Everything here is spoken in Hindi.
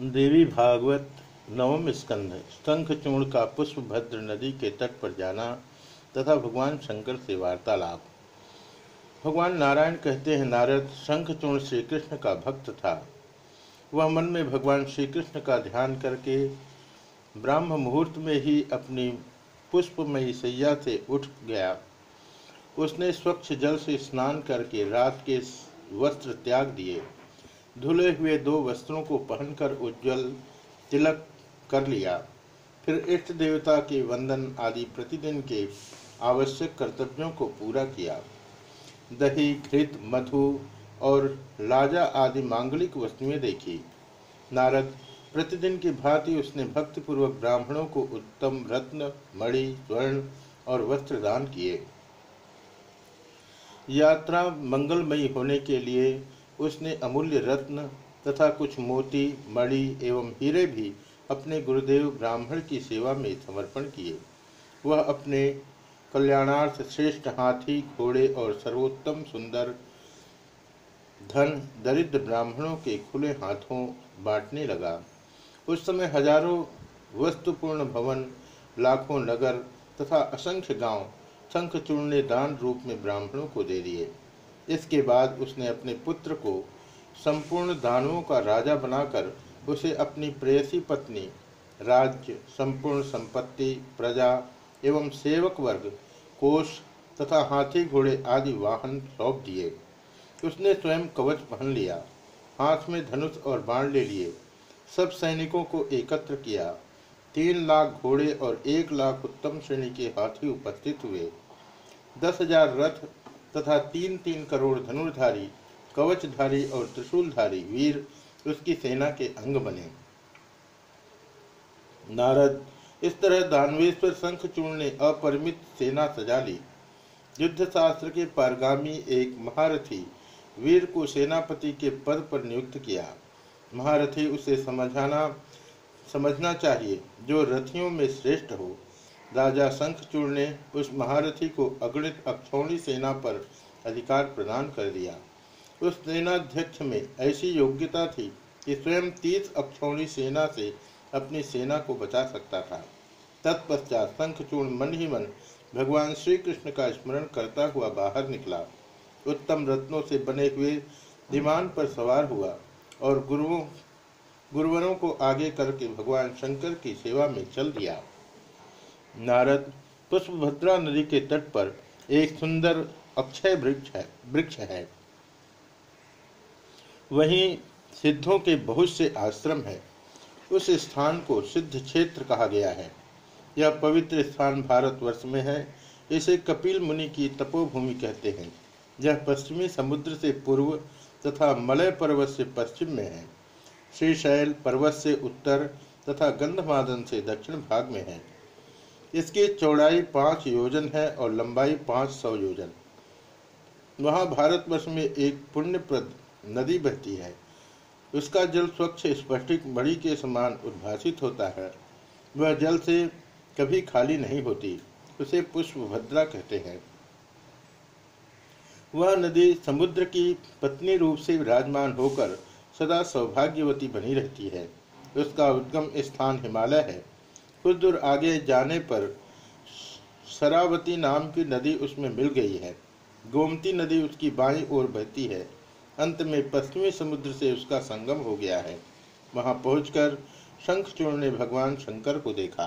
देवी भागवत नवम स्कंध शंखचूर्ण का पुष्पभद्र नदी के तट पर जाना तथा भगवान शंकर से वार्तालाप। भगवान नारायण कहते हैं, नारद शंखचूर्ण श्री कृष्ण का भक्त था। वह मन में भगवान श्री कृष्ण का ध्यान करके ब्राह्म मुहूर्त में ही अपनी पुष्पमयी सैया से उठ गया। उसने स्वच्छ जल से स्नान करके रात के वस्त्र त्याग दिए। धुले हुए दो वस्त्रों को पहनकर उज्जवल तिलक कर लिया। फिर इष्ट देवता के वंदन आदि प्रतिदिन के आवश्यक कर्तव्यों को पूरा किया। दही, घृत, मधु और लाजा आदि मांगलिक वस्तुएँ देखी। नारद, प्रतिदिन की भांति उसने भक्तिपूर्वक ब्राह्मणों को उत्तम रत्न, मणि, स्वर्ण और वस्त्र दान किए। यात्रा मंगलमयी होने के लिए उसने अमूल्य रत्न तथा कुछ मोती, मणि एवं हीरे भी अपने गुरुदेव ब्राह्मण की सेवा में समर्पण किए। वह अपने कल्याणार्थ श्रेष्ठ हाथी, घोड़े और सर्वोत्तम सुंदर धन दरिद्र ब्राह्मणों के खुले हाथों बांटने लगा। उस समय हज़ारों वस्तुपूर्ण भवन, लाखों नगर तथा असंख्य गाँव शंखचूर्ण ने दान रूप में ब्राह्मणों को दे दिए। इसके बाद उसने अपने पुत्र को संपूर्ण दानवों का राजा बनाकर उसे अपनी प्रेयसी पत्नी, राज्य, संपूर्ण संपत्ति, प्रजा एवं सेवक वर्ग, कोष तथा हाथी, घोड़े आदि वाहन सौंप दिए। उसने स्वयं कवच पहन लिया, हाथ में धनुष और बाण ले लिए, सब सैनिकों को एकत्र किया। तीन लाख घोड़े और एक लाख उत्तम श्रेणी के हाथी उपस्थित हुए। दस हज़ार रथ तथा तीन तीन करोड़ धनुर्धारी, कवचधारी और त्रिशूलधारी वीर उसकी सेना के अंग बने। नारद, इस तरह दानवेश्वर शंखचूर्ण ने अपरिमित सेना सजा ली। युद्ध शास्त्र के पारगामी एक महारथी वीर को सेनापति के पद पर नियुक्त किया। महारथी उसे समझाना, समझना चाहिए जो रथियों में श्रेष्ठ हो। राजा शंखचूड़ ने उस महारथी को अगणित अक्षौणी सेना पर अधिकार प्रदान कर दिया। उस सेनाध्यक्ष में ऐसी योग्यता थी कि स्वयं तीस अक्षौणी सेना से अपनी सेना को बचा सकता था। तत्पश्चात शंखचूर्ण मन ही मन भगवान श्री कृष्ण का स्मरण करता हुआ बाहर निकला। उत्तम रत्नों से बने हुए विमान पर सवार हुआ और गुरुओं, गुरुवरों को आगे करके भगवान शंकर की सेवा में चल दिया। नारद पुष्पभद्रा नदी के तट पर एक सुंदर अक्षय वृक्ष है वृक्ष है। वहीं सिद्धों के बहुत से आश्रम है। उस स्थान को सिद्ध क्षेत्र कहा गया है। यह पवित्र स्थान भारतवर्ष में है, इसे कपिल मुनि की तपोभूमि कहते हैं। यह पश्चिमी समुद्र से पूर्व तथा मलय पर्वत से पश्चिम में है। श्रीशैल पर्वत से उत्तर तथा गंधमादन से दक्षिण भाग में है। इसकी चौड़ाई पाँच योजन है और लंबाई पाँच सौ योजन। वहाँ भारतवर्ष में एक पुण्यप्रद नदी बहती है। उसका जल स्वच्छ, स्पष्टिक मणि के समान उद्भासित होता है। वह जल से कभी खाली नहीं होती, उसे पुष्प भद्रा कहते हैं। वह नदी समुद्र की पत्नी रूप से विराजमान होकर सदा सौभाग्यवती बनी रहती है। उसका उद्गम स्थान हिमालय है। कुछ दूर आगे जाने पर शरावती नाम की नदी उसमें मिल गई है। गोमती नदी उसकी बाई ओर बहती है। अंत में पश्चिमी समुद्र से उसका संगम हो गया है। वहाँ पहुंचकर शंखचूर्ण ने भगवान शंकर को देखा।